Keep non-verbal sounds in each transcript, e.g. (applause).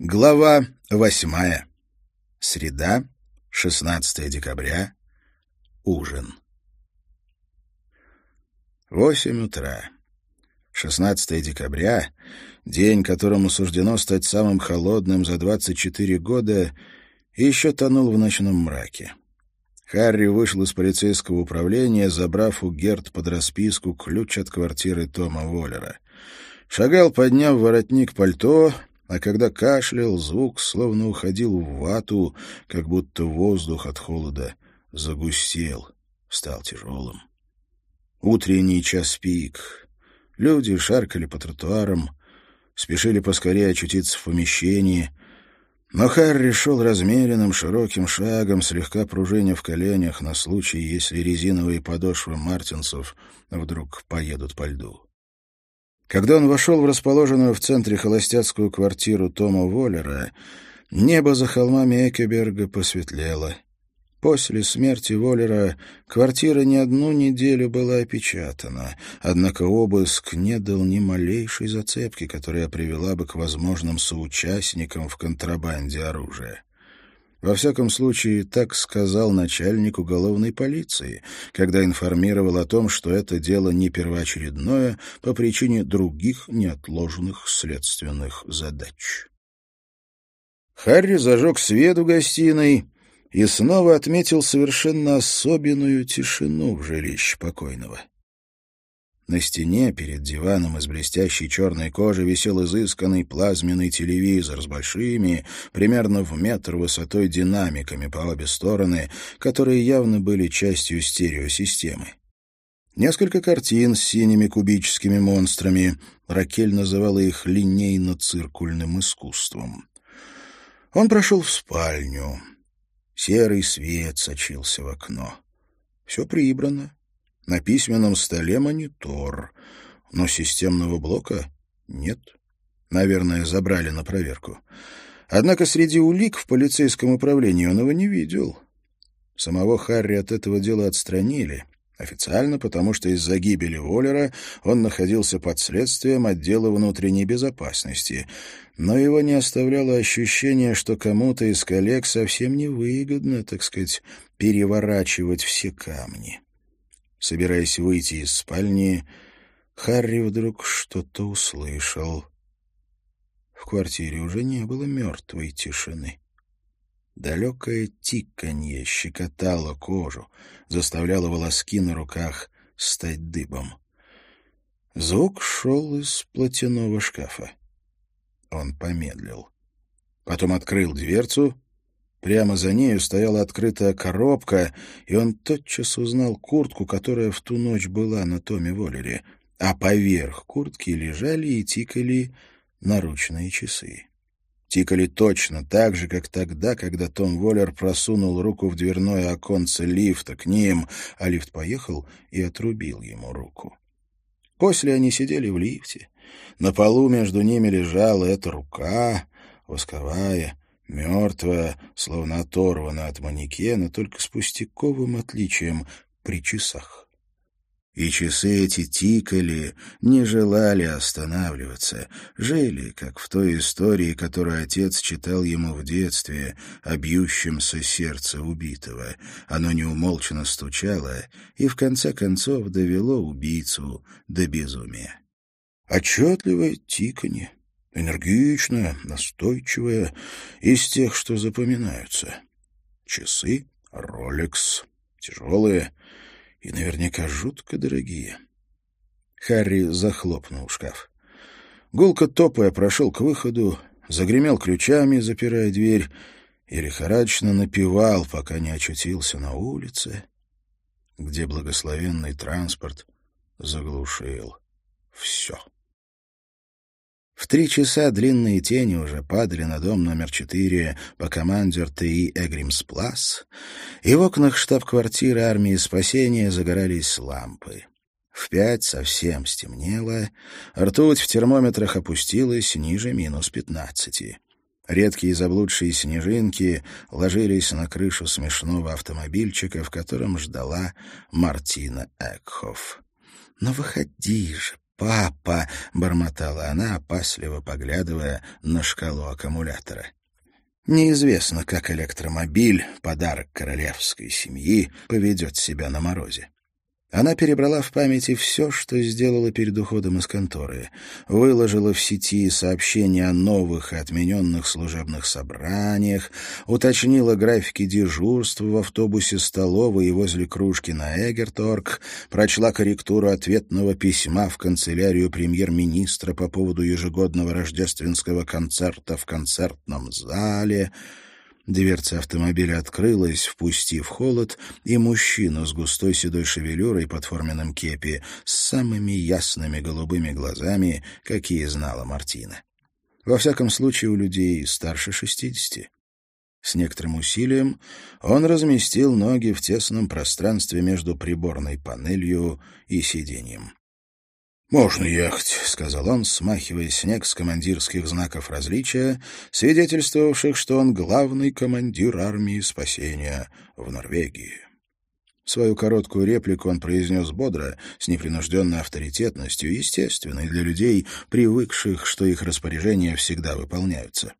Глава восьмая. Среда, 16 декабря. Ужин. Восемь утра. 16 декабря, день, которому суждено стать самым холодным за 24 года, еще тонул в ночном мраке. Харри вышел из полицейского управления, забрав у Герт под расписку ключ от квартиры Тома Воллера. Шагал, подняв воротник пальто, а когда кашлял, звук словно уходил в вату, как будто воздух от холода загустел, стал тяжелым. Утренний час пик. Люди шаркали по тротуарам, спешили поскорее очутиться в помещении, но Харри шел размеренным широким шагом, слегка пружиня в коленях на случай, если резиновые подошвы мартинсов вдруг поедут по льду. Когда он вошел в расположенную в центре холостяцкую квартиру Тома Воллера, небо за холмами Экеберга посветлело. После смерти Воллера квартира не одну неделю была опечатана, однако обыск не дал ни малейшей зацепки, которая привела бы к возможным соучастникам в контрабанде оружия. Во всяком случае, так сказал начальник уголовной полиции, когда информировал о том, что это дело не первоочередное по причине других неотложенных следственных задач. Харри зажег свет в гостиной и снова отметил совершенно особенную тишину в жилище покойного. На стене перед диваном из блестящей черной кожи висел изысканный плазменный телевизор с большими, примерно в метр высотой динамиками по обе стороны, которые явно были частью стереосистемы. Несколько картин с синими кубическими монстрами. Ракель называла их линейно-циркульным искусством. Он прошел в спальню. Серый свет сочился в окно. Все прибрано, на письменном столе монитор, но системного блока нет. Наверное, забрали на проверку. Однако среди улик в полицейском управлении он его не видел. Самого Харри от этого дела отстранили. Официально, потому что из-за гибели Воллера он находился под следствием отдела внутренней безопасности. Но его не оставляло ощущение, что кому-то из коллег совсем невыгодно, так сказать, переворачивать все камни. Собираясь выйти из спальни, Харри вдруг что-то услышал. В квартире уже не было мертвой тишины. Далекое тиканье щекотало кожу, заставляло волоски на руках стать дыбом. Звук шел из платяного шкафа. Он помедлил. Потом открыл дверцу Прямо за нею стояла открытая коробка, и он тотчас узнал куртку, которая в ту ночь была на Томе Воллере, а поверх куртки лежали и тикали наручные часы. Тикали точно так же, как тогда, когда Том Воллер просунул руку в дверное оконце лифта к ним, а лифт поехал и отрубил ему руку. После они сидели в лифте. На полу между ними лежала эта рука, восковая, Мертвая, словно оторвана от манекена, только с пустяковым отличием при часах. И часы эти тикали, не желали останавливаться, жили, как в той истории, которую отец читал ему в детстве, о бьющемся сердце убитого. Оно неумолчно стучало и, в конце концов, довело убийцу до безумия. Отчетливое тиканье, энергичная, настойчивая, из тех, что запоминаются. Часы, Ролекс, тяжелые и наверняка жутко дорогие. Харри захлопнул шкаф. Гулко топая прошел к выходу, загремел ключами, запирая дверь, и лихорадочно напевал, пока не очутился на улице, где благословенный транспорт заглушил все. В три часа длинные тени уже падали на дом номер четыре по командир ТИ Эгримсплас, и в окнах штаб-квартиры армии спасения загорались лампы. В пять совсем стемнело, ртуть в термометрах опустилась ниже минус пятнадцати. Редкие заблудшие снежинки ложились на крышу смешного автомобильчика, в котором ждала Мартина Экхоф. «Но выходи же, папа!» — бормотала она, опасливо поглядывая на шкалу аккумулятора. Неизвестно, как электромобиль, подарок королевской семьи, поведет себя на морозе. Она перебрала в памяти все, что сделала перед уходом из конторы. Выложила в сети сообщения о новых и отмененных служебных собраниях, уточнила графики дежурства в автобусе столовой и возле кружки на Эгерторг, прочла корректуру ответного письма в канцелярию премьер-министра по поводу ежегодного рождественского концерта в концертном зале — Дверца автомобиля открылась, впустив холод, и мужчину с густой седой шевелюрой под форменным кепи с самыми ясными голубыми глазами, какие знала Мартина. Во всяком случае, у людей старше шестидесяти. С некоторым усилием он разместил ноги в тесном пространстве между приборной панелью и сиденьем. «Можно ехать», — сказал он, смахивая снег с командирских знаков различия, свидетельствовавших, что он главный командир армии спасения в Норвегии. Свою короткую реплику он произнес бодро, с непринужденной авторитетностью, естественной для людей, привыкших, что их распоряжения всегда выполняются.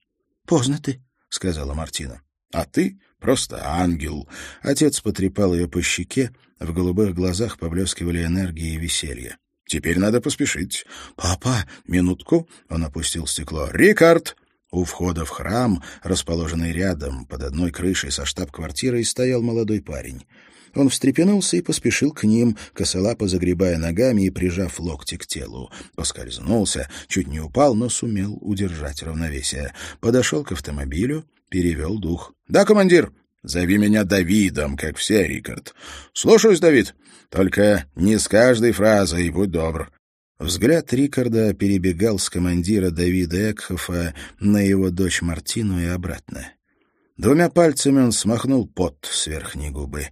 «Поздно ты», — сказала Мартина. «А ты просто ангел». Отец потрепал ее по щеке, в голубых глазах поблескивали энергии и веселье. Теперь надо поспешить. «Папа, минутку!» — он опустил стекло. «Рикард!» У входа в храм, расположенный рядом, под одной крышей со штаб-квартирой, стоял молодой парень. Он встрепенулся и поспешил к ним, косолапо загребая ногами и прижав локти к телу. Поскользнулся, чуть не упал, но сумел удержать равновесие. Подошел к автомобилю, перевел дух. «Да, командир!» «Зови меня Давидом, как все, Рикард». «Слушаюсь, Давид. Только не с каждой фразой, будь добр». Взгляд Рикарда перебегал с командира Давида Экхофа на его дочь Мартину и обратно. Двумя пальцами он смахнул пот с верхней губы.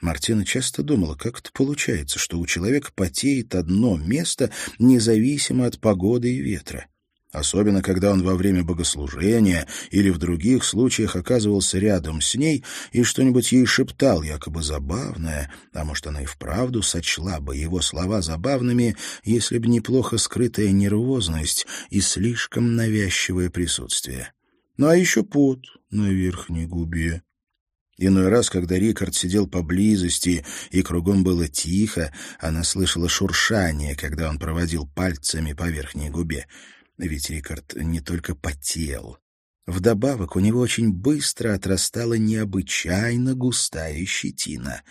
Мартина часто думала, как это получается, что у человека потеет одно место, независимо от погоды и ветра особенно когда он во время богослужения или в других случаях оказывался рядом с ней и что-нибудь ей шептал, якобы забавное, а может, она и вправду сочла бы его слова забавными, если бы неплохо скрытая нервозность и слишком навязчивое присутствие. Ну а еще пот на верхней губе. Иной раз, когда Рикард сидел поблизости и кругом было тихо, она слышала шуршание, когда он проводил пальцами по верхней губе. Ведь Рикард не только потел. Вдобавок у него очень быстро отрастала необычайно густая щетина.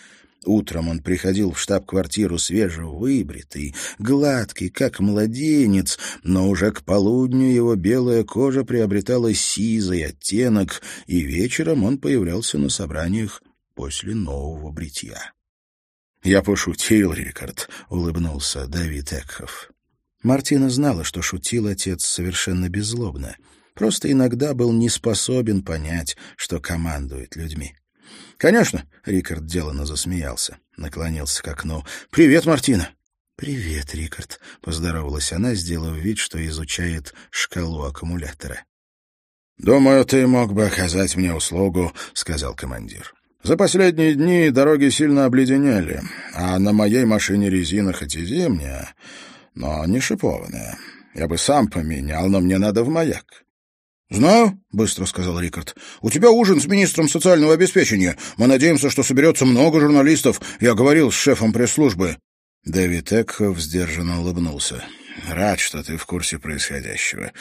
Утром он приходил в штаб-квартиру свежевыбритый, гладкий, как младенец, но уже к полудню его белая кожа приобретала сизый оттенок, и вечером он появлялся на собраниях после нового бритья. «Я пошутил, Рикард», — улыбнулся Давид Экхов. Мартина знала, что шутил отец совершенно беззлобно. Просто иногда был не способен понять, что командует людьми. «Конечно», — Рикард деланно засмеялся, наклонился к окну. «Привет, Мартина!» «Привет, Рикард», — поздоровалась она, сделав вид, что изучает шкалу аккумулятора. «Думаю, ты мог бы оказать мне услугу», — сказал командир. «За последние дни дороги сильно обледенели, а на моей машине резина хоть и зимняя, но не шипованная. Я бы сам поменял, но мне надо в маяк. «Знаю», — быстро сказал Рикард. «У тебя ужин с министром социального обеспечения. Мы надеемся, что соберется много журналистов. Я говорил с шефом пресс-службы». Дэвид Экхов сдержанно улыбнулся. Рад, что ты в курсе происходящего.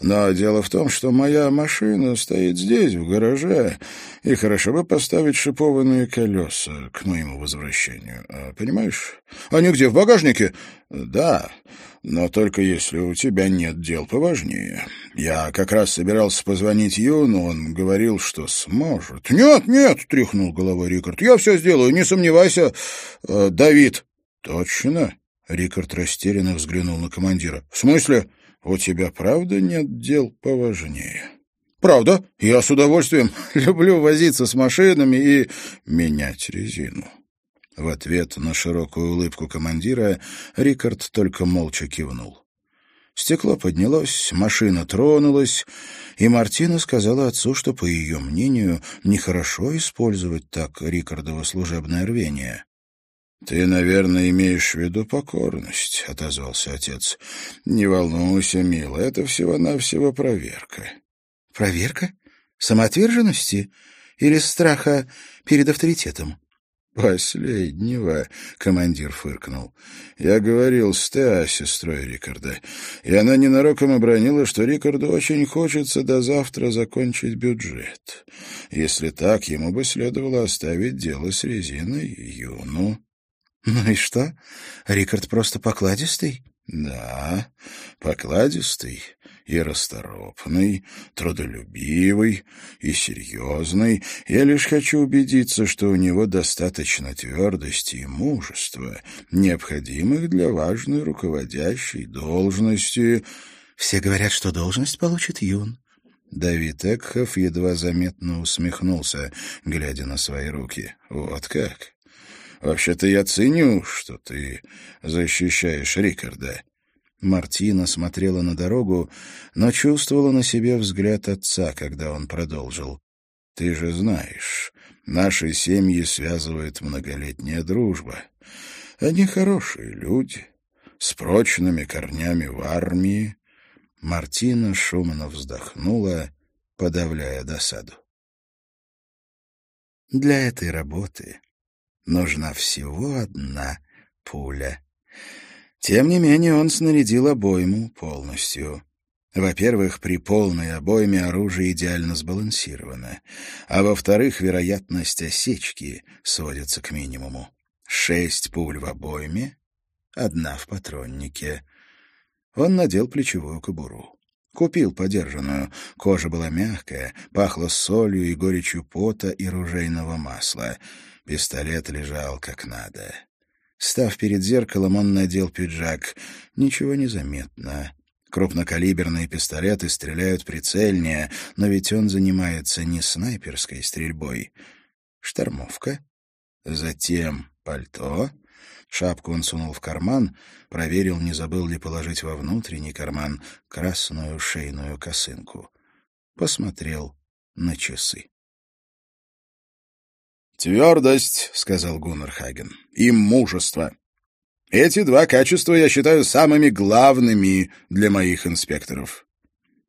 Но дело в том, что моя машина стоит здесь, в гараже, и хорошо бы поставить шипованные колеса к моему возвращению. А, понимаешь? Они где, в багажнике? Да, но только если у тебя нет дел поважнее. Я как раз собирался позвонить Юну, он говорил, что сможет. Нет, нет, тряхнул головой Рикард. Я все сделаю, не сомневайся, э, Давид. Точно? Рикард растерянно взглянул на командира. «В смысле? У тебя правда нет дел поважнее?» «Правда. Я с удовольствием (laughs) люблю возиться с машинами и менять резину». В ответ на широкую улыбку командира Рикард только молча кивнул. Стекло поднялось, машина тронулась, и Мартина сказала отцу, что, по ее мнению, нехорошо использовать так Рикардово служебное рвение. «Ты, наверное, имеешь в виду покорность», — отозвался отец. «Не волнуйся, милая, это всего-навсего проверка». «Проверка? Самоотверженности или страха перед авторитетом?» «Последнего», — командир фыркнул. «Я говорил с Теа, сестрой Рикарда, и она ненароком обронила, что Рикарду очень хочется до завтра закончить бюджет. Если так, ему бы следовало оставить дело с резиной Юну». «Ну и что? Рикард просто покладистый?» «Да, покладистый и расторопный, трудолюбивый и серьезный. Я лишь хочу убедиться, что у него достаточно твердости и мужества, необходимых для важной руководящей должности». «Все говорят, что должность получит Юн». Давид Экхов едва заметно усмехнулся, глядя на свои руки. «Вот как? Вообще-то я ценю, что ты защищаешь Рикарда». Мартина смотрела на дорогу, но чувствовала на себе взгляд отца, когда он продолжил. «Ты же знаешь, наши семьи связывает многолетняя дружба. Они хорошие люди, с прочными корнями в армии». Мартина шумно вздохнула, подавляя досаду. Для этой работы нужна всего одна пуля. Тем не менее он снарядил обойму полностью. Во-первых, при полной обойме оружие идеально сбалансировано, а во-вторых, вероятность осечки сводится к минимуму. Шесть пуль в обойме, одна в патроннике. Он надел плечевую кобуру. Купил подержанную. Кожа была мягкая, пахла солью и горечью пота и ружейного масла. Пистолет лежал как надо. Став перед зеркалом, он надел пиджак. Ничего не заметно. Крупнокалиберные пистолеты стреляют прицельнее, но ведь он занимается не снайперской стрельбой. Штормовка. Затем пальто. Шапку он сунул в карман, проверил, не забыл ли положить во внутренний карман красную шейную косынку. Посмотрел на часы. «Твердость», — сказал Гуннар Хаген, — «и мужество. Эти два качества я считаю самыми главными для моих инспекторов».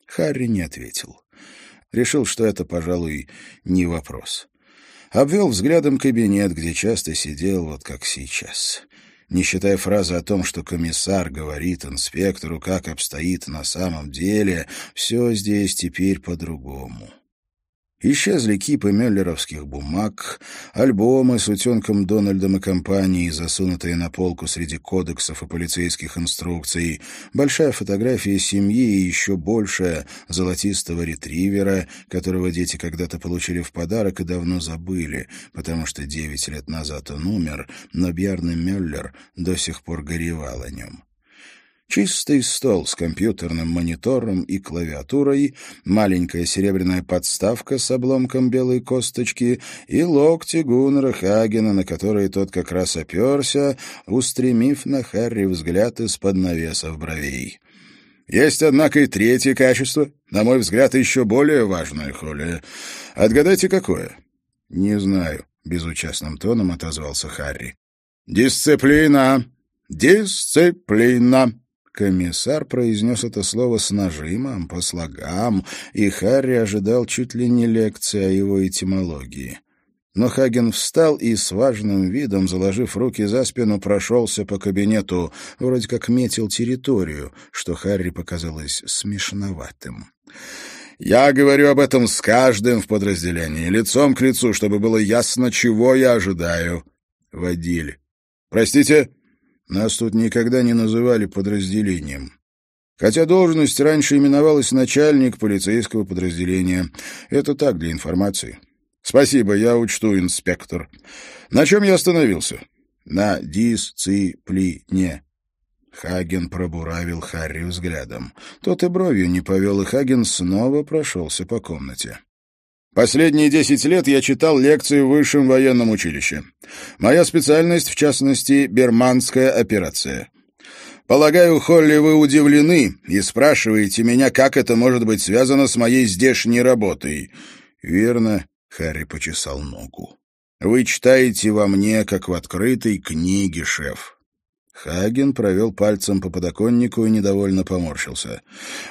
Харри не ответил. Решил, что это, пожалуй, не вопрос. Обвел взглядом кабинет, где часто сидел, вот как сейчас. Не считая фразы о том, что комиссар говорит инспектору, как обстоит на самом деле, все здесь теперь по-другому. Исчезли кипы меллеровских бумаг, альбомы с утенком Дональдом и компанией, засунутые на полку среди кодексов и полицейских инструкций, большая фотография семьи и еще большая золотистого ретривера, которого дети когда-то получили в подарок и давно забыли, потому что девять лет назад он умер, но Бьярный Мюллер до сих пор горевал о нем. Чистый стол с компьютерным монитором и клавиатурой, маленькая серебряная подставка с обломком белой косточки и локти Гуннера Хагена, на которые тот как раз оперся, устремив на Харри взгляд из-под навесов бровей. Есть, однако, и третье качество, на мой взгляд, еще более важное, Холли. Отгадайте, какое? — Не знаю, — безучастным тоном отозвался Харри. — Дисциплина! Дисциплина! Комиссар произнес это слово с нажимом, по слогам, и Харри ожидал чуть ли не лекции о его этимологии. Но Хаген встал и с важным видом, заложив руки за спину, прошелся по кабинету, вроде как метил территорию, что Харри показалось смешноватым. «Я говорю об этом с каждым в подразделении, лицом к лицу, чтобы было ясно, чего я ожидаю». Водили. «Простите?» Нас тут никогда не называли подразделением. Хотя должность раньше именовалась начальник полицейского подразделения. Это так, для информации. Спасибо, я учту, инспектор. На чем я остановился? На дисциплине. Хаген пробуравил Харри взглядом. Тот и бровью не повел, и Хаген снова прошелся по комнате. Последние десять лет я читал лекции в высшем военном училище. Моя специальность, в частности, берманская операция. Полагаю, Холли, вы удивлены и спрашиваете меня, как это может быть связано с моей здешней работой. Верно, Харри почесал ногу. Вы читаете во мне, как в открытой книге, шеф. Хаген провел пальцем по подоконнику и недовольно поморщился.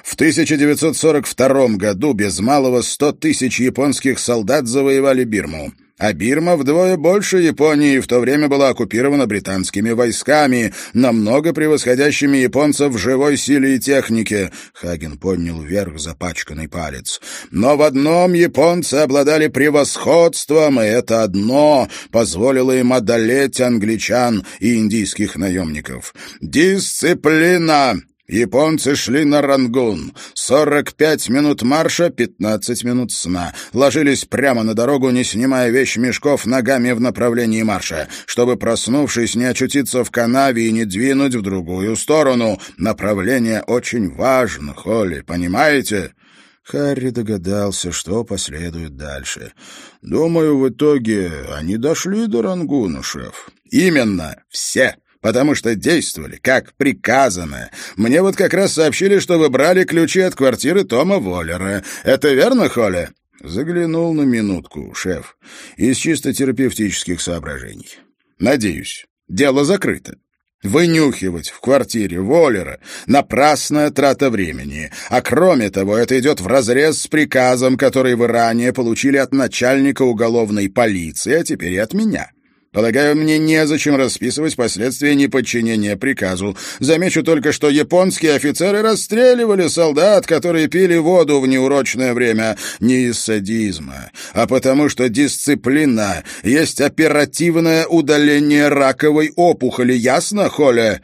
В 1942 году без малого сто тысяч японских солдат завоевали Бирму а Бирма вдвое больше Японии в то время была оккупирована британскими войсками, намного превосходящими японцев в живой силе и технике. Хаген поднял вверх запачканный палец. Но в одном японцы обладали превосходством, и это одно позволило им одолеть англичан и индийских наемников. Дисциплина! Японцы шли на Рангун. Сорок пять минут марша, пятнадцать минут сна. Ложились прямо на дорогу, не снимая вещмешков ногами в направлении марша, чтобы, проснувшись, не очутиться в канаве и не двинуть в другую сторону. Направление очень важно, Холли, понимаете? Харри догадался, что последует дальше. «Думаю, в итоге они дошли до Рангуна, шеф». «Именно, все!» Потому что действовали, как приказано. Мне вот как раз сообщили, что вы брали ключи от квартиры Тома Воллера. Это верно, Холли?» Заглянул на минутку, шеф, из чисто терапевтических соображений. «Надеюсь, дело закрыто. Вынюхивать в квартире Воллера — напрасная трата времени. А кроме того, это идет вразрез с приказом, который вы ранее получили от начальника уголовной полиции, а теперь и от меня. Полагаю, мне незачем расписывать последствия неподчинения приказу. Замечу только, что японские офицеры расстреливали солдат, которые пили воду в неурочное время не из садизма, а потому что дисциплина есть оперативное удаление раковой опухоли. Ясно, Холя?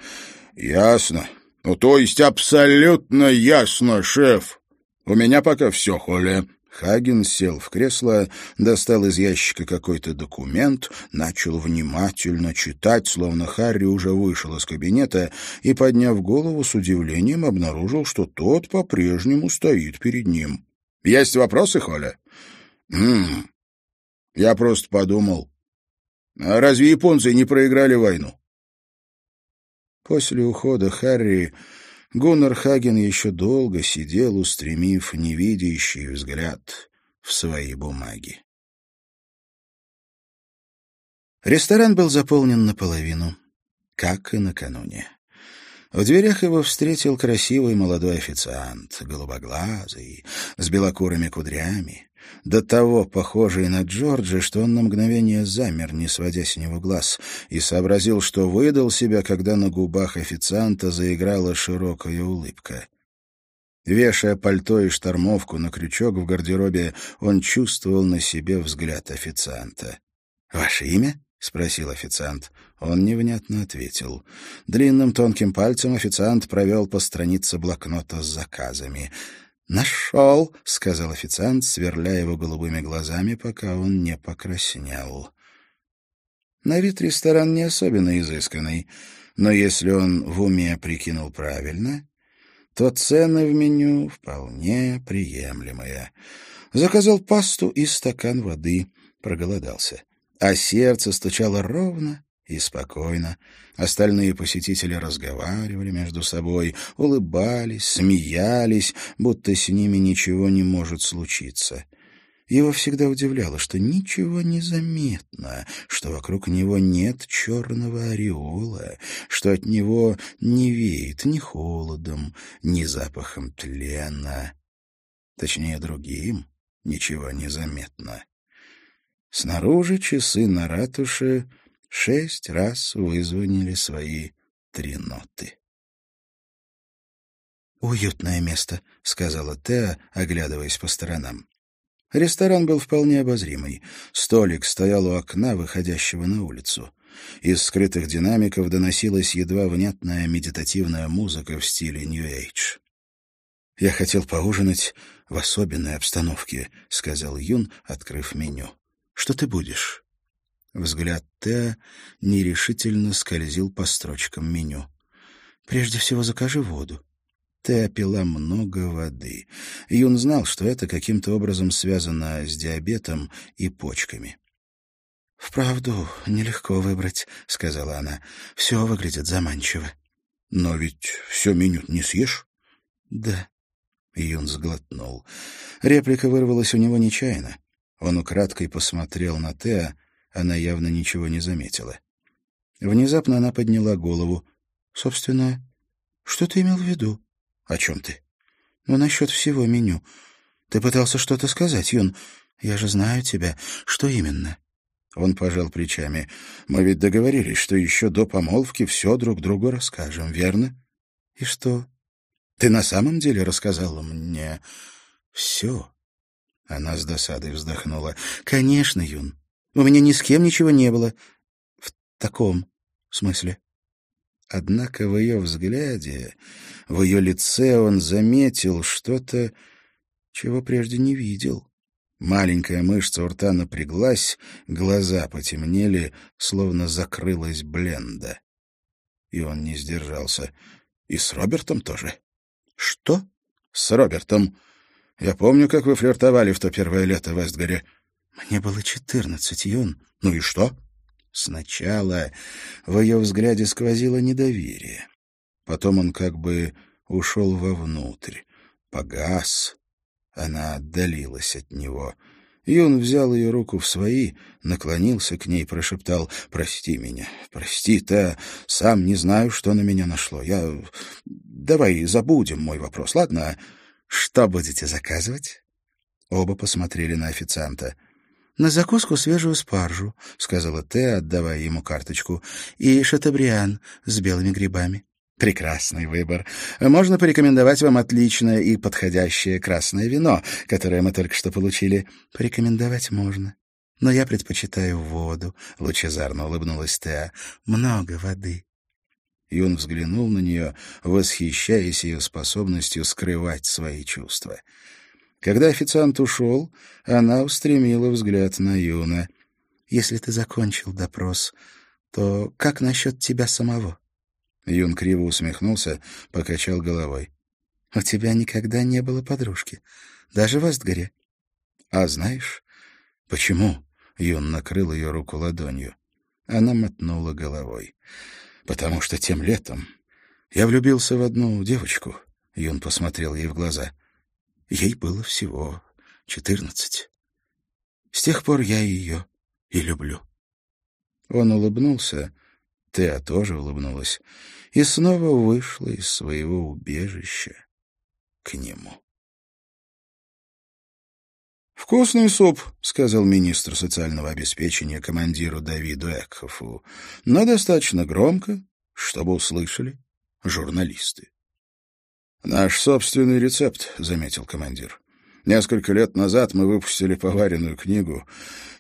Ясно. Ну, то есть абсолютно ясно, шеф. У меня пока все, Холя. Хаген сел в кресло, достал из ящика какой-то документ, начал внимательно читать, словно Харри уже вышел из кабинета, и, подняв голову, с удивлением обнаружил, что тот по-прежнему стоит перед ним. «Есть вопросы, Холя?» «Ммм, я просто подумал, а разве японцы не проиграли войну?» После ухода Харри Гуннар Хаген еще долго сидел, устремив невидящий взгляд в свои бумаги. Ресторан был заполнен наполовину, как и накануне. В дверях его встретил красивый молодой официант, голубоглазый, с белокурыми кудрями до того похожий на Джорджа, что он на мгновение замер, не сводя с него глаз, и сообразил, что выдал себя, когда на губах официанта заиграла широкая улыбка. Вешая пальто и штормовку на крючок в гардеробе, он чувствовал на себе взгляд официанта. «Ваше имя?» — спросил официант. Он невнятно ответил. Длинным тонким пальцем официант провел по странице блокнота с заказами — «Нашел», — сказал официант, сверляя его голубыми глазами, пока он не покраснел. На вид ресторан не особенно изысканный, но если он в уме прикинул правильно, то цены в меню вполне приемлемые. Заказал пасту и стакан воды, проголодался. А сердце стучало ровно и спокойно. Остальные посетители разговаривали между собой, улыбались, смеялись, будто с ними ничего не может случиться. Его всегда удивляло, что ничего не заметно, что вокруг него нет черного ореола, что от него не веет ни холодом, ни запахом тлена. Точнее, другим ничего не заметно. Снаружи часы на ратуше шесть раз вызвонили свои три ноты. «Уютное место», — сказала Теа, оглядываясь по сторонам. Ресторан был вполне обозримый. Столик стоял у окна, выходящего на улицу. Из скрытых динамиков доносилась едва внятная медитативная музыка в стиле Нью-Эйдж. «Я хотел поужинать в особенной обстановке», — сказал Юн, открыв меню. «Что ты будешь?» Взгляд Теа нерешительно скользил по строчкам меню. «Прежде всего закажи воду». Теа пила много воды. Юн знал, что это каким-то образом связано с диабетом и почками. «Вправду, нелегко выбрать», — сказала она. «Все выглядит заманчиво». «Но ведь все меню не съешь?» «Да». Юн сглотнул. Реплика вырвалась у него нечаянно. Он украдкой посмотрел на Теа, Она явно ничего не заметила. Внезапно она подняла голову. «Собственно, что ты имел в виду?» «О чем ты?» «Ну, насчет всего меню. Ты пытался что-то сказать, Юн. Я же знаю тебя. Что именно?» Он пожал плечами. «Мы ведь договорились, что еще до помолвки все друг другу расскажем, верно?» «И что?» «Ты на самом деле рассказала мне все?» Она с досадой вздохнула. «Конечно, Юн. У меня ни с кем ничего не было. В таком смысле». Однако в ее взгляде, в ее лице он заметил что-то, чего прежде не видел. Маленькая мышца у рта напряглась, глаза потемнели, словно закрылась бленда. И он не сдержался. И с Робертом тоже. «Что?» «С Робертом. Я помню, как вы флиртовали в то первое лето в Эстгаре». «Мне было четырнадцать, Юн. Ну и что?» Сначала в ее взгляде сквозило недоверие. Потом он как бы ушел вовнутрь, погас, она отдалилась от него. И он взял ее руку в свои, наклонился к ней, прошептал «Прости меня, прости, та сам не знаю, что на меня нашло. Я... Давай забудем мой вопрос, ладно? Что будете заказывать?» Оба посмотрели на официанта. «На закуску свежую спаржу», — сказала Те, отдавая ему карточку, «и шатабриан с белыми грибами». Прекрасный выбор. Можно порекомендовать вам отличное и подходящее красное вино, которое мы только что получили. Порекомендовать можно. Но я предпочитаю воду, — лучезарно улыбнулась Теа. Много воды. Юн взглянул на нее, восхищаясь ее способностью скрывать свои чувства. Когда официант ушел, она устремила взгляд на Юна. «Если ты закончил допрос, то как насчет тебя самого?» Юн криво усмехнулся, покачал головой. «У тебя никогда не было подружки, даже в Эстгаре». «А знаешь, почему?» — Юн накрыл ее руку ладонью. Она мотнула головой. «Потому что тем летом я влюбился в одну девочку». Юн посмотрел ей в глаза. Ей было всего четырнадцать. С тех пор я ее и люблю. Он улыбнулся, Теа тоже улыбнулась и снова вышла из своего убежища к нему. «Вкусный суп», — сказал министр социального обеспечения командиру Давиду Экхофу, но достаточно громко, чтобы услышали журналисты. «Наш собственный рецепт», — заметил командир. Несколько лет назад мы выпустили поваренную книгу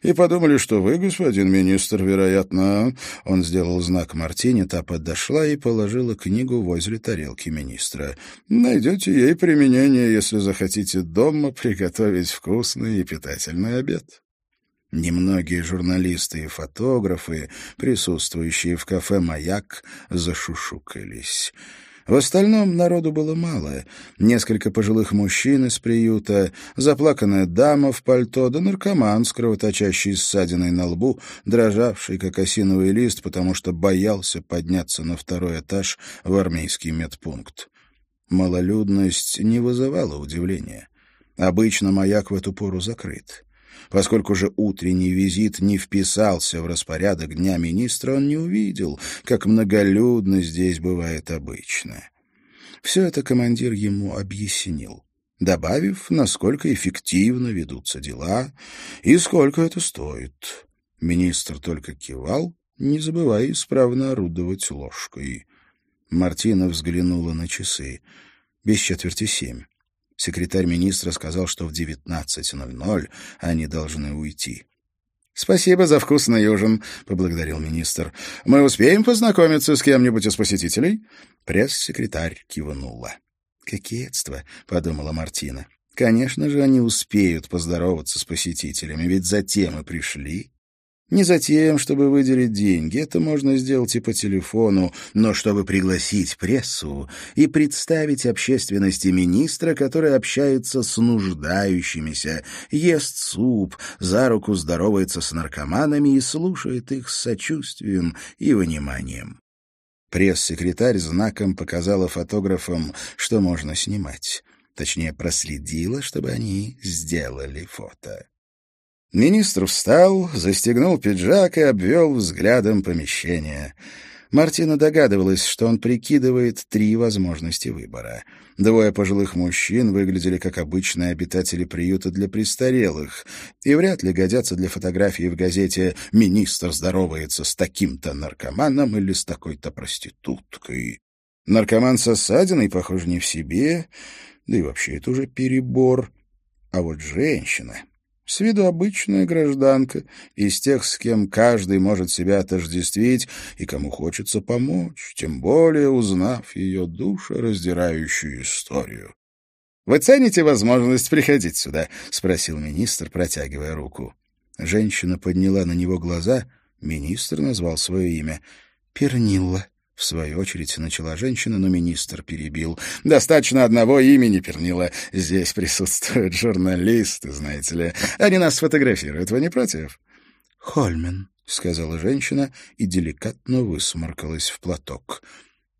и подумали, что вы, господин министр, вероятно...» Он сделал знак Мартине, та подошла и положила книгу возле тарелки министра. «Найдете ей применение, если захотите дома приготовить вкусный и питательный обед». Немногие журналисты и фотографы, присутствующие в кафе «Маяк», зашушукались. В остальном народу было мало. Несколько пожилых мужчин из приюта, заплаканная дама в пальто, да наркоман с кровоточащей ссадиной на лбу, дрожавший, как осиновый лист, потому что боялся подняться на второй этаж в армейский медпункт. Малолюдность не вызывала удивления. Обычно маяк в эту пору закрыт. Поскольку же утренний визит не вписался в распорядок дня министра, он не увидел, как многолюдно здесь бывает обычно. Все это командир ему объяснил, добавив, насколько эффективно ведутся дела и сколько это стоит. Министр только кивал, не забывая исправно орудовать ложкой. Мартина взглянула на часы. Без четверти семь. Секретарь министра сказал, что в 19.00 они должны уйти. «Спасибо за вкусный ужин», — поблагодарил министр. «Мы успеем познакомиться с кем-нибудь из посетителей?» Пресс-секретарь кивнула. «Кокетство», — подумала Мартина. «Конечно же, они успеют поздороваться с посетителями, ведь затем и пришли». Не за тем, чтобы выделить деньги, это можно сделать и по телефону, но чтобы пригласить прессу и представить общественности министра, который общается с нуждающимися, ест суп, за руку здоровается с наркоманами и слушает их с сочувствием и вниманием. Пресс-секретарь знаком показала фотографам, что можно снимать. Точнее, проследила, чтобы они сделали фото. Министр встал, застегнул пиджак и обвел взглядом помещение. Мартина догадывалась, что он прикидывает три возможности выбора. Двое пожилых мужчин выглядели как обычные обитатели приюта для престарелых и вряд ли годятся для фотографии в газете «Министр здоровается с таким-то наркоманом или с такой-то проституткой». Наркоман с осадиной, похоже, не в себе, да и вообще это уже перебор. А вот женщина с виду обычная гражданка, из тех, с кем каждый может себя отождествить и кому хочется помочь, тем более узнав ее душераздирающую историю. «Вы цените возможность приходить сюда?» — спросил министр, протягивая руку. Женщина подняла на него глаза, министр назвал свое имя. «Пернилла», в свою очередь начала женщина, но министр перебил. «Достаточно одного имени, Пернила. Здесь присутствуют журналисты, знаете ли. Они нас сфотографируют. Вы не против?» «Хольмен», — сказала женщина и деликатно высморкалась в платок.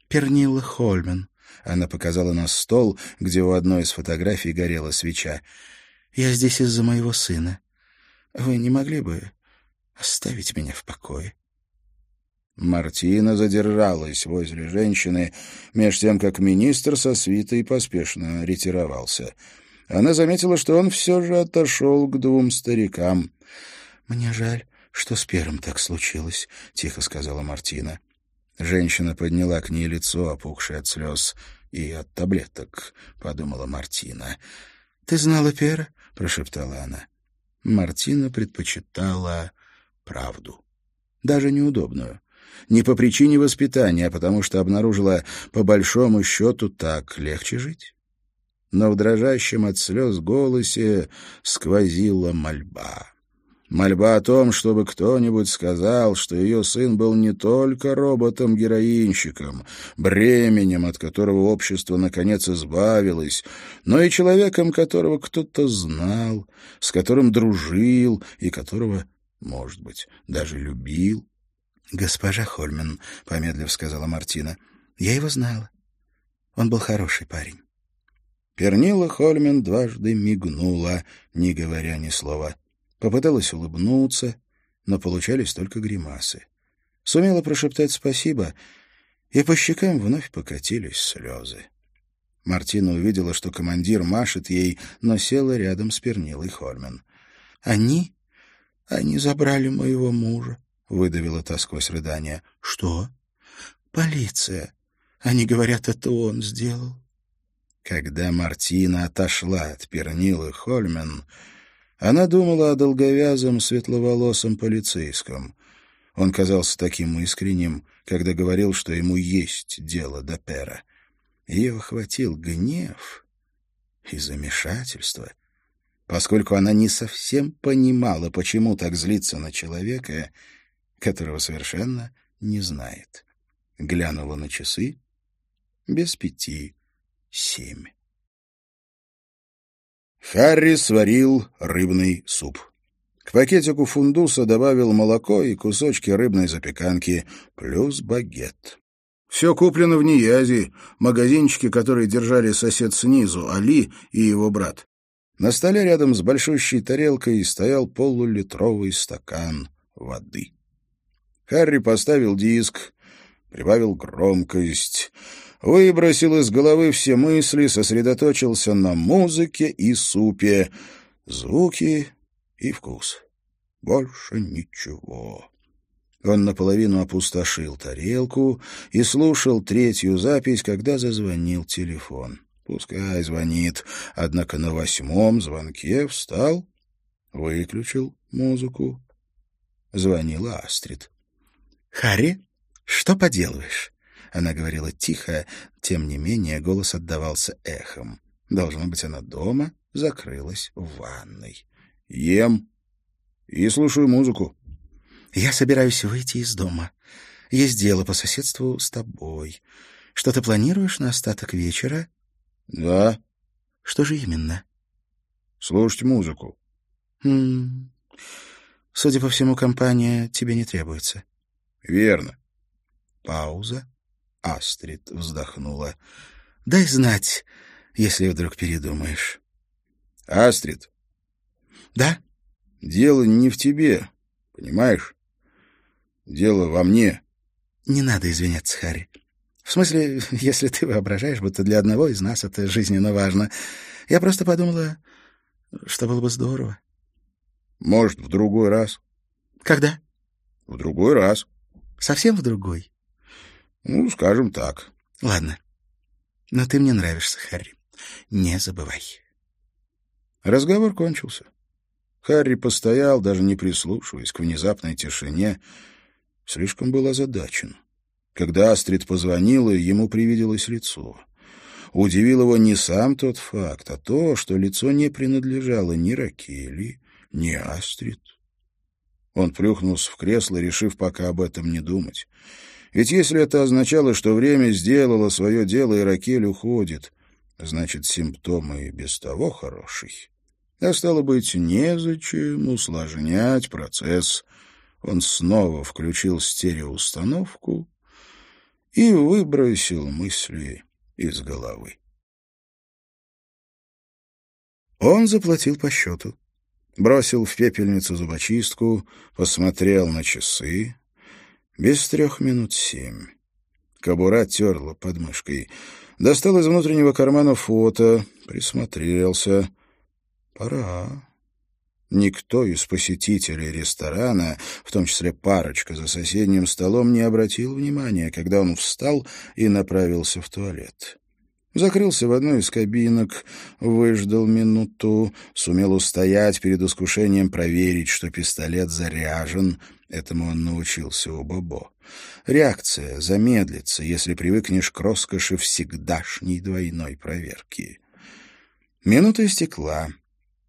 «Пернила Хольмен». Она показала на стол, где у одной из фотографий горела свеча. «Я здесь из-за моего сына. Вы не могли бы оставить меня в покое?» Мартина задержалась возле женщины, меж тем, как министр со свитой поспешно ретировался. Она заметила, что он все же отошел к двум старикам. «Мне жаль, что с первым так случилось», — тихо сказала Мартина. Женщина подняла к ней лицо, опухшее от слез, и от таблеток, — подумала Мартина. «Ты знала Пера?» — прошептала она. Мартина предпочитала правду, даже неудобную не по причине воспитания, а потому что обнаружила, по большому счету, так легче жить. Но в дрожащем от слез голосе сквозила мольба. Мольба о том, чтобы кто-нибудь сказал, что ее сын был не только роботом-героинщиком, бременем, от которого общество наконец избавилось, но и человеком, которого кто-то знал, с которым дружил и которого, может быть, даже любил. «Госпожа Хольмен», — помедлив сказала Мартина, — «я его знала. Он был хороший парень». Пернила Хольмен дважды мигнула, не говоря ни слова. Попыталась улыбнуться, но получались только гримасы. Сумела прошептать спасибо, и по щекам вновь покатились слезы. Мартина увидела, что командир машет ей, но села рядом с Пернилой Хольмен. «Они? Они забрали моего мужа. — выдавила та сквозь рыдание. «Что?» «Полиция. Они говорят, это он сделал». Когда Мартина отошла от Пернилы Хольмен, она думала о долговязом светловолосом полицейском. Он казался таким искренним, когда говорил, что ему есть дело до Пера. Ее охватил гнев и замешательство. Поскольку она не совсем понимала, почему так злиться на человека — которого совершенно не знает. Глянула на часы. Без пяти семь. Харри сварил рыбный суп. К пакетику фундуса добавил молоко и кусочки рыбной запеканки, плюс багет. Все куплено в Ниязе, магазинчике, который держали сосед снизу, Али и его брат. На столе рядом с большущей тарелкой стоял полулитровый стакан воды. Харри поставил диск, прибавил громкость, выбросил из головы все мысли, сосредоточился на музыке и супе, звуки и вкус. Больше ничего. Он наполовину опустошил тарелку и слушал третью запись, когда зазвонил телефон. Пускай звонит, однако на восьмом звонке встал, выключил музыку. Звонила Астрид. «Харри, что поделываешь?» Она говорила тихо, тем не менее голос отдавался эхом. Должно быть, она дома закрылась в ванной. «Ем и слушаю музыку». «Я собираюсь выйти из дома. Есть дело по соседству с тобой. Что ты планируешь на остаток вечера?» «Да». «Что же именно?» «Слушать музыку». «Хм... Судя по всему, компания тебе не требуется». Верно. Пауза. Астрид вздохнула. Дай знать, если вдруг передумаешь. Астрид. Да? Дело не в тебе, понимаешь? Дело во мне. Не надо извиняться, Харри. В смысле, (laughs) если ты воображаешь, будто для одного из нас это жизненно важно. Я просто подумала, что было бы здорово. Может, в другой раз. Когда? В другой раз. Совсем в другой? Ну, скажем так. Ладно. Но ты мне нравишься, Харри. Не забывай. Разговор кончился. Харри постоял, даже не прислушиваясь к внезапной тишине. Слишком был озадачен. Когда Астрид позвонила, ему привиделось лицо. Удивил его не сам тот факт, а то, что лицо не принадлежало ни Ракели, ни Астрид. Он плюхнулся в кресло, решив пока об этом не думать. Ведь если это означало, что время сделало свое дело и Ракель уходит, значит, симптомы и без того хороший. А стало быть, незачем усложнять процесс. Он снова включил стереоустановку и выбросил мысли из головы. Он заплатил по счету, бросил в пепельницу зубочистку, посмотрел на часы. Без трех минут семь. Кобура терла подмышкой. Достал из внутреннего кармана фото, присмотрелся. Пора. Никто из посетителей ресторана, в том числе парочка за соседним столом, не обратил внимания, когда он встал и направился в туалет. Закрылся в одной из кабинок, выждал минуту, сумел устоять перед искушением проверить, что пистолет заряжен. Этому он научился у Бобо. Реакция замедлится, если привыкнешь к роскоши всегдашней двойной проверки. Минута истекла.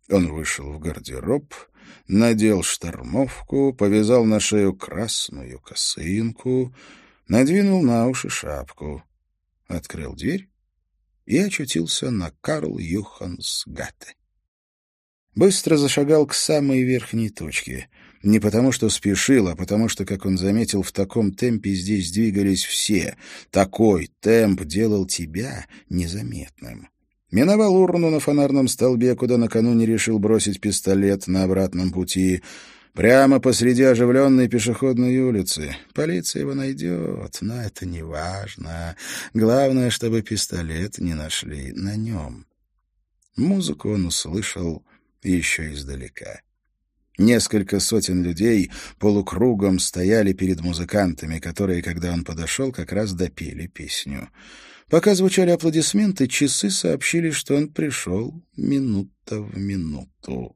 Он вышел в гардероб, надел штормовку, повязал на шею красную косынку, надвинул на уши шапку, открыл дверь и очутился на Карл Юхансгате. Быстро зашагал к самой верхней точке. Не потому, что спешил, а потому, что, как он заметил, в таком темпе здесь двигались все. Такой темп делал тебя незаметным. Миновал урну на фонарном столбе, куда накануне решил бросить пистолет на обратном пути. Прямо посреди оживленной пешеходной улицы. Полиция его найдет, но это не важно. Главное, чтобы пистолет не нашли на нем. Музыку он услышал еще издалека. Несколько сотен людей полукругом стояли перед музыкантами, которые, когда он подошел, как раз допели песню. Пока звучали аплодисменты, часы сообщили, что он пришел минута в минуту.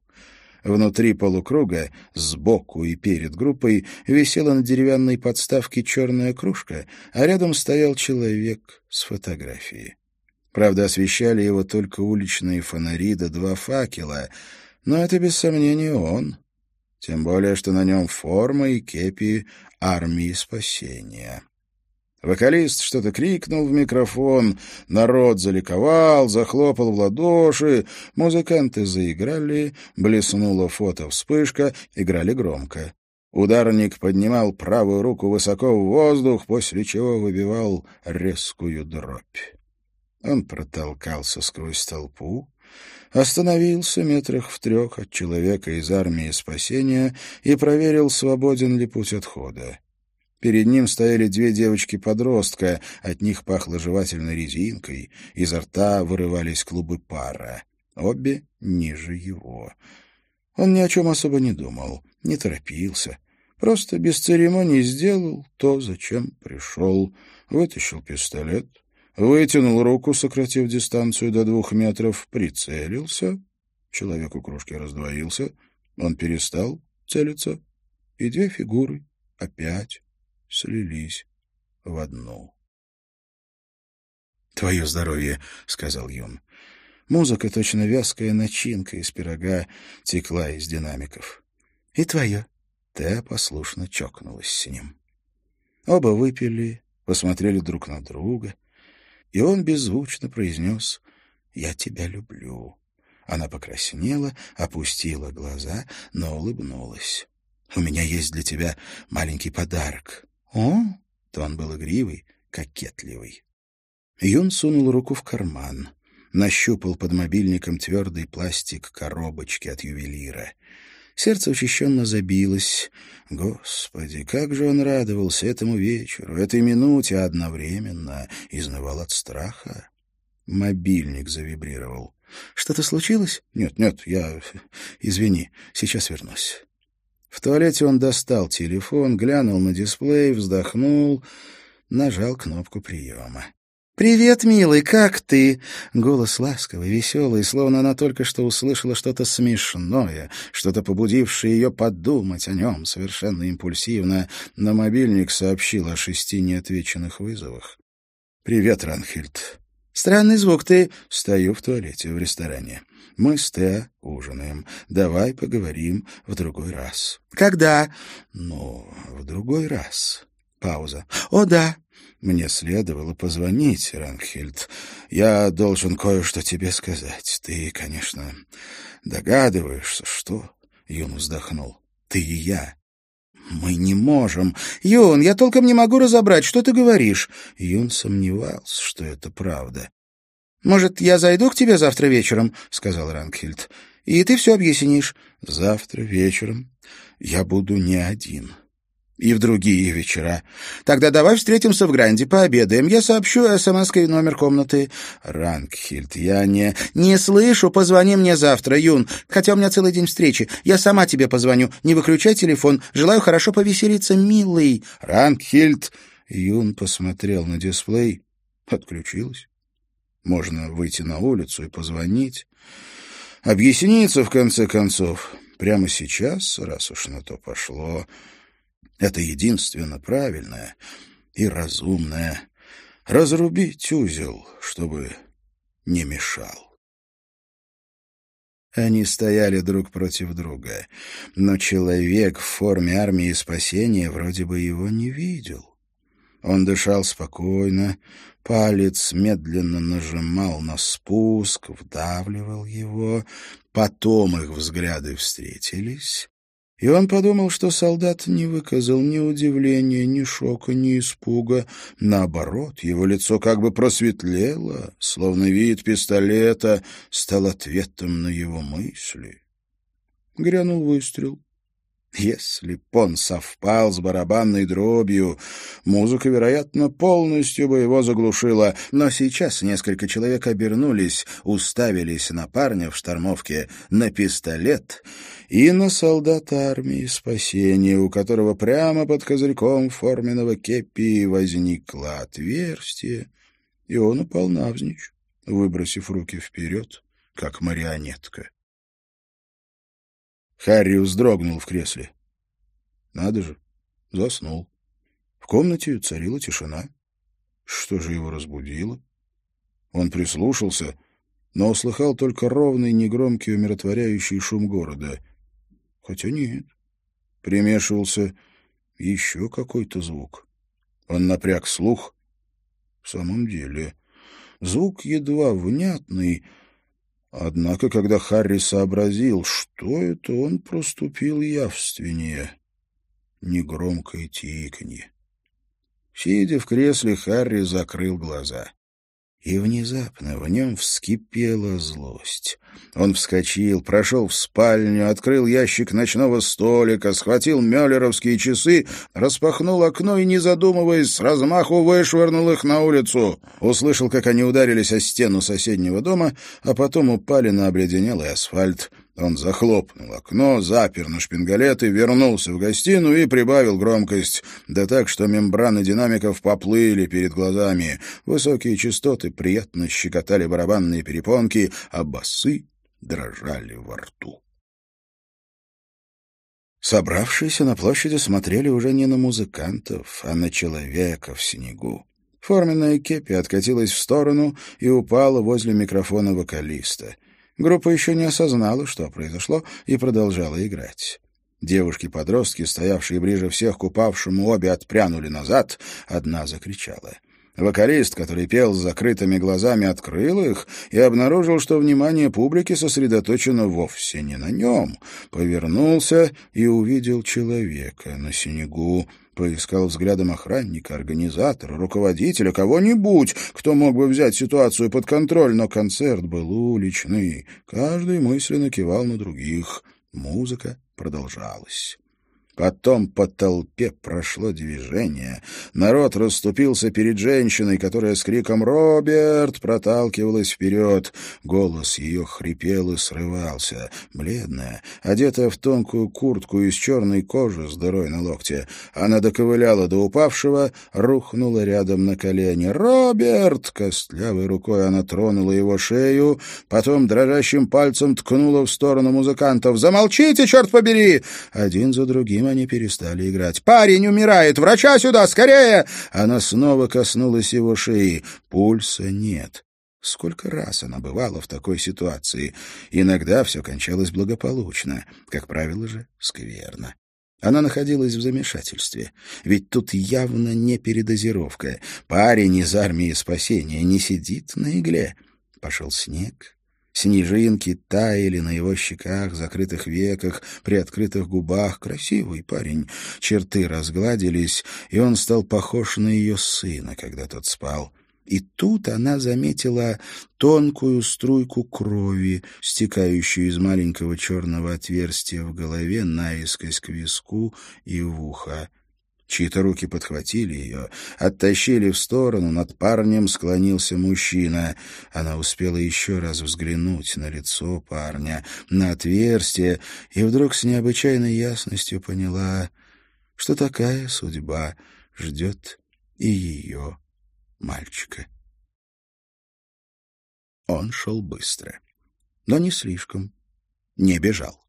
Внутри полукруга, сбоку и перед группой, висела на деревянной подставке черная кружка, а рядом стоял человек с фотографией. Правда, освещали его только уличные фонари да два факела, но это без сомнения он. Тем более, что на нем форма и кепи армии спасения. Вокалист что-то крикнул в микрофон, народ заликовал, захлопал в ладоши, музыканты заиграли, блеснула фото-вспышка, играли громко. Ударник поднимал правую руку высоко в воздух, после чего выбивал резкую дробь. Он протолкался сквозь толпу, остановился метрах в трех от человека из армии спасения и проверил, свободен ли путь отхода. Перед ним стояли две девочки-подростка, от них пахло жевательной резинкой, изо рта вырывались клубы пара. Обе ниже его. Он ни о чем особо не думал, не торопился. Просто без церемоний сделал то, зачем пришел. Вытащил пистолет, вытянул руку, сократив дистанцию до двух метров, прицелился. Человек у кружки раздвоился. Он перестал целиться, и две фигуры опять слились в одну. «Твое здоровье», — сказал Юн. Музыка, точно вязкая начинка из пирога, текла из динамиков. «И твое». Теа послушно чокнулась с ним. Оба выпили, посмотрели друг на друга, и он беззвучно произнес «Я тебя люблю». Она покраснела, опустила глаза, но улыбнулась. «У меня есть для тебя маленький подарок. «О!» — тон был игривый, кокетливый. Юн сунул руку в карман, нащупал под мобильником твердый пластик коробочки от ювелира. Сердце учащенно забилось. Господи, как же он радовался этому вечеру, этой минуте одновременно, изнывал от страха. Мобильник завибрировал. «Что-то случилось?» «Нет, нет, я... Извини, сейчас вернусь». В туалете он достал телефон, глянул на дисплей, вздохнул, нажал кнопку приема. «Привет, милый, как ты?» Голос ласковый, веселый, словно она только что услышала что-то смешное, что-то побудившее ее подумать о нем совершенно импульсивно. На мобильник сообщил о шести неотвеченных вызовах. «Привет, Ранхильд». «Странный звук, ты...» «Стою в туалете в ресторане. Мы с Теа ужинаем. Давай поговорим в другой раз». «Когда?» «Ну, в другой раз». Пауза. «О, да». Мне следовало позвонить, Рангхильд. Я должен кое-что тебе сказать. Ты, конечно, догадываешься, что...» Юн вздохнул. «Ты и я. Мы не можем. Юн, я толком не могу разобрать, что ты говоришь». Юн сомневался, что это правда. «Может, я зайду к тебе завтра вечером?» — сказал Рангхильд. «И ты все объяснишь». «Завтра вечером я буду не один» и в другие вечера. Тогда давай встретимся в Гранде, пообедаем. Я сообщу смс-кой номер комнаты. Рангхильд, я не... Не слышу, позвони мне завтра, Юн. Хотя у меня целый день встречи. Я сама тебе позвоню. Не выключай телефон. Желаю хорошо повеселиться, милый. Рангхильд... Юн посмотрел на дисплей. Отключилась. Можно выйти на улицу и позвонить. Объясниться, в конце концов. Прямо сейчас, раз уж на то пошло... Это единственно правильное и разумное — разрубить узел, чтобы не мешал. Они стояли друг против друга, но человек в форме армии спасения вроде бы его не видел. Он дышал спокойно, палец медленно нажимал на спуск, вдавливал его, потом их взгляды встретились, и он подумал, что солдат не выказал ни удивления, ни шока, ни испуга. Наоборот, его лицо как бы просветлело, словно вид пистолета стал ответом на его мысли. Грянул выстрел. Если б он совпал с барабанной дробью, музыка, вероятно, полностью бы его заглушила, но сейчас несколько человек обернулись, уставились на парня в штормовке, на пистолет и на солдата армии спасения, у которого прямо под козырьком форменного кепи возникло отверстие, и он упал навзничь, выбросив руки вперед, как марионетка. Харри вздрогнул в кресле. Надо же, заснул. В комнате царила тишина. Что же его разбудило? Он прислушался, но услыхал только ровный, негромкий, умиротворяющий шум города. Хотя нет, примешивался еще какой-то звук. Он напряг слух. В самом деле, звук едва внятный, Однако, когда Харри сообразил, что это, он проступил явственнее. Негромкое тиканье. Сидя в кресле, Харри закрыл глаза. И внезапно в нем вскипела злость. Он вскочил, прошел в спальню, открыл ящик ночного столика, схватил мюллеровские часы, распахнул окно и, не задумываясь, с размаху вышвырнул их на улицу. Услышал, как они ударились о стену соседнего дома, а потом упали на обледенелый асфальт. Он захлопнул окно, запер на шпингалеты, вернулся в гостиную и прибавил громкость, да так, что мембраны динамиков поплыли перед глазами. Высокие частоты приятно щекотали барабанные перепонки, а басы дрожали во рту. Собравшиеся на площади смотрели уже не на музыкантов, а на человека в снегу. Форменная кепи откатилась в сторону и упала возле микрофона вокалиста. Группа еще не осознала, что произошло, и продолжала играть. Девушки-подростки, стоявшие ближе всех к упавшему, обе отпрянули назад. Одна закричала. Вокалист, который пел с закрытыми глазами, открыл их и обнаружил, что внимание публики сосредоточено вовсе не на нем. Повернулся и увидел человека на снегу, Поискал взглядом охранника, организатора, руководителя, кого-нибудь, кто мог бы взять ситуацию под контроль, но концерт был уличный. Каждый мысленно кивал на других. Музыка продолжалось. Потом по толпе прошло движение. Народ расступился перед женщиной, которая с криком «Роберт!» проталкивалась вперед. Голос ее хрипел и срывался. Бледная, одетая в тонкую куртку из черной кожи с дырой на локте, она доковыляла до упавшего, рухнула рядом на колени. «Роберт!» Костлявой рукой она тронула его шею, потом дрожащим пальцем ткнула в сторону музыкантов. «Замолчите, черт побери!» Один за другим Затем они перестали играть. «Парень умирает! Врача сюда! Скорее!» Она снова коснулась его шеи. Пульса нет. Сколько раз она бывала в такой ситуации. Иногда все кончалось благополучно. Как правило же, скверно. Она находилась в замешательстве. Ведь тут явно не передозировка. Парень из армии спасения не сидит на игле. Пошел снег, Снежинки таяли на его щеках, закрытых веках, приоткрытых губах. Красивый парень. Черты разгладились, и он стал похож на ее сына, когда тот спал. И тут она заметила тонкую струйку крови, стекающую из маленького черного отверстия в голове наискось к виску и в ухо. Чьи-то руки подхватили ее, оттащили в сторону, над парнем склонился мужчина. Она успела еще раз взглянуть на лицо парня, на отверстие, и вдруг с необычайной ясностью поняла, что такая судьба ждет и ее мальчика. Он шел быстро, но не слишком, не бежал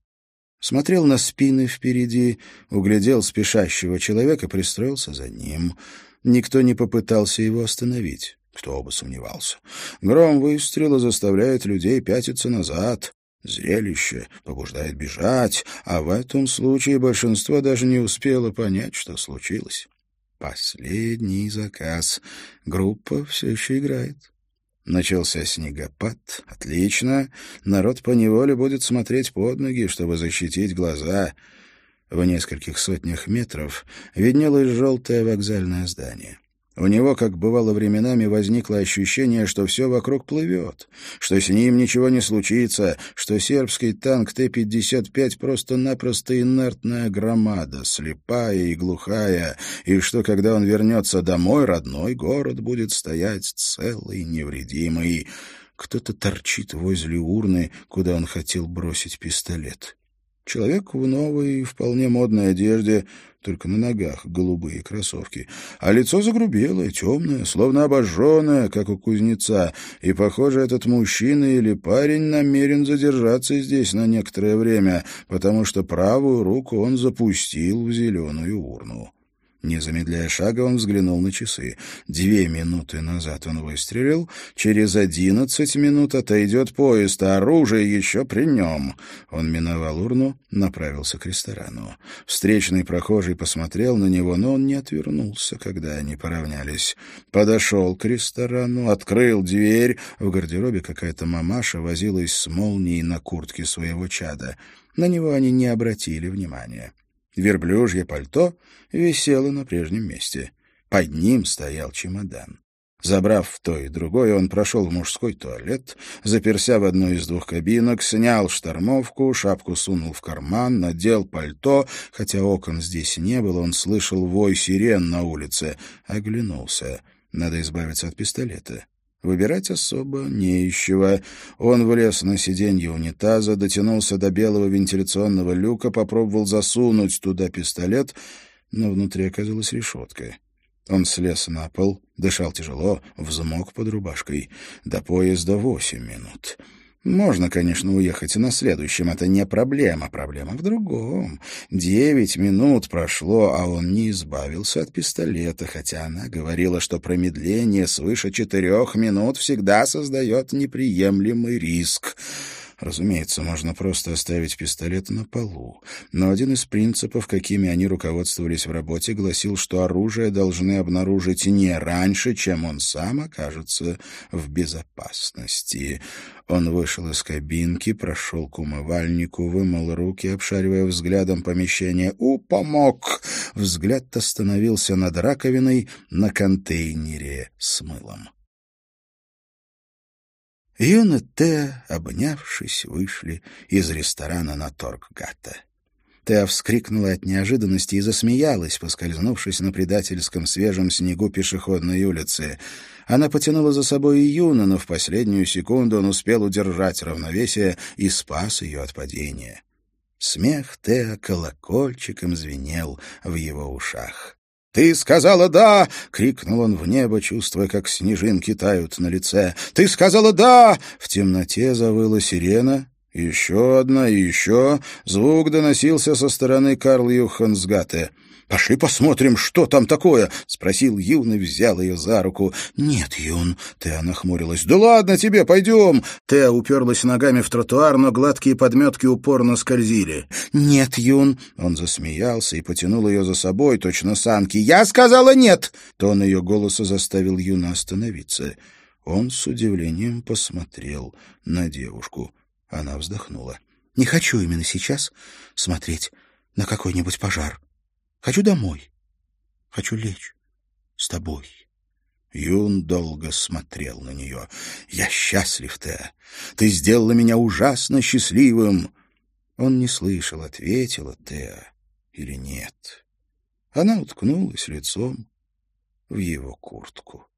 смотрел на спины впереди, углядел спешащего человека, пристроился за ним. Никто не попытался его остановить. Кто бы сомневался. Гром выстрела заставляет людей пятиться назад. Зрелище побуждает бежать, а в этом случае большинство даже не успело понять, что случилось. Последний заказ. Группа все еще играет. Начался снегопад. Отлично. Народ поневоле будет смотреть под ноги, чтобы защитить глаза. В нескольких сотнях метров виднелось желтое вокзальное здание. У него, как бывало временами, возникло ощущение, что все вокруг плывет, что с ним ничего не случится, что сербский танк Т-55 просто-напросто инертная громада, слепая и глухая, и что, когда он вернется домой, родной город будет стоять целый, невредимый. Кто-то торчит возле урны, куда он хотел бросить пистолет. Человек в новой, вполне модной одежде, только на ногах голубые кроссовки, а лицо загрубелое, темное, словно обожженное, как у кузнеца, и, похоже, этот мужчина или парень намерен задержаться здесь на некоторое время, потому что правую руку он запустил в зеленую урну. Не замедляя шага, он взглянул на часы. Две минуты назад он выстрелил, через одиннадцать минут отойдет поезд, а оружие еще при нем. Он миновал урну, направился к ресторану. Встречный прохожий посмотрел на него, но он не отвернулся, когда они поравнялись. Подошел к ресторану, открыл дверь. В гардеробе какая-то мамаша возилась с молнией на куртке своего чада. На него они не обратили внимания. Верблюжье пальто висело на прежнем месте. Под ним стоял чемодан. Забрав то и другое, он прошел в мужской туалет, заперся в одну из двух кабинок, снял штормовку, шапку сунул в карман, надел пальто. Хотя окон здесь не было, он слышал вой сирен на улице. Оглянулся. Надо избавиться от пистолета. Выбирать особо не из Он влез на сиденье унитаза, дотянулся до белого вентиляционного люка, попробовал засунуть туда пистолет, но внутри оказалась решетка. Он слез на пол, дышал тяжело, взмок под рубашкой. До поезда восемь минут. Можно, конечно, уехать и на следующем. Это не проблема. Проблема в другом. Девять минут прошло, а он не избавился от пистолета, хотя она говорила, что промедление свыше четырех минут всегда создает неприемлемый риск. Разумеется, можно просто оставить пистолет на полу. Но один из принципов, какими они руководствовались в работе, гласил, что оружие должны обнаружить не раньше, чем он сам окажется в безопасности. Он вышел из кабинки, прошел к умывальнику, вымыл руки, обшаривая взглядом помещение. У, помог! Взгляд остановился над раковиной на контейнере с мылом. Юн и Те, обнявшись, вышли из ресторана на Торггата. Теа вскрикнула от неожиданности и засмеялась, поскользнувшись на предательском свежем снегу пешеходной улицы. Она потянула за собой Юна, но в последнюю секунду он успел удержать равновесие и спас ее от падения. Смех Теа колокольчиком звенел в его ушах. «Ты сказала «да!»» — крикнул он в небо, чувствуя, как снежинки тают на лице. «Ты сказала «да!»» В темноте завыла сирена. Еще одна и еще. Звук доносился со стороны Карл Юхансгате. «Пошли посмотрим, что там такое?» — спросил Юн и взял ее за руку. «Нет, Юн», — Теа нахмурилась. «Да ладно тебе, пойдем!» Теа уперлась ногами в тротуар, но гладкие подметки упорно скользили. «Нет, Юн!» — он засмеялся и потянул ее за собой, точно санки. «Я сказала нет!» Тон ее голоса заставил Юна остановиться. Он с удивлением посмотрел на девушку. Она вздохнула. «Не хочу именно сейчас смотреть на какой-нибудь пожар». Хочу домой. Хочу лечь с тобой. Юн долго смотрел на нее. «Я счастлив, Теа. Ты сделала меня ужасно счастливым». Он не слышал, ответила Теа или нет. Она уткнулась лицом в его куртку.